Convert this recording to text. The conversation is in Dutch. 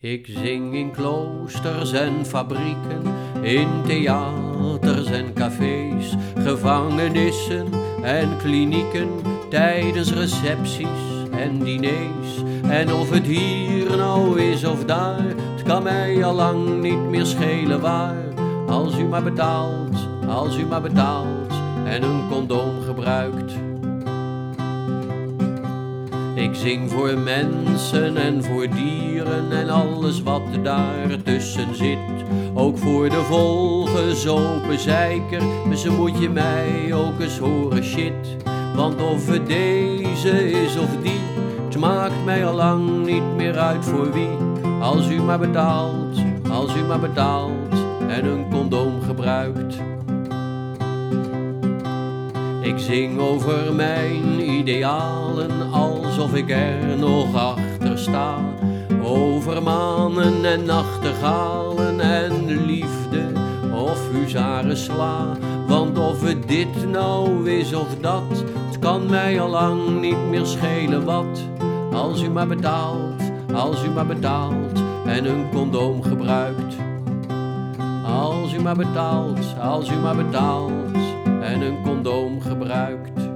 Ik zing in kloosters en fabrieken, in theaters en cafés, gevangenissen en klinieken, tijdens recepties en diners. En of het hier nou is of daar, het kan mij al lang niet meer schelen waar. Als u maar betaalt, als u maar betaalt en een condoom gebruikt. Ik zing voor mensen en voor dieren en alles wat daartussen zit. Ook voor de volgezopen zeiker, ze moet je mij ook eens horen shit. Want of het deze is of die, het maakt mij al lang niet meer uit voor wie. Als u maar betaalt, als u maar betaalt en een condoom gebruikt. Ik zing over mijn idealen alsof ik er nog achter sta. Over manen en nachtegalen en liefde of huzaren sla. Want of het dit nou is of dat, het kan mij al lang niet meer schelen wat. Als u maar betaalt, als u maar betaalt en een condoom gebruikt. Als u maar betaalt, als u maar betaalt en een condoom gebruikt.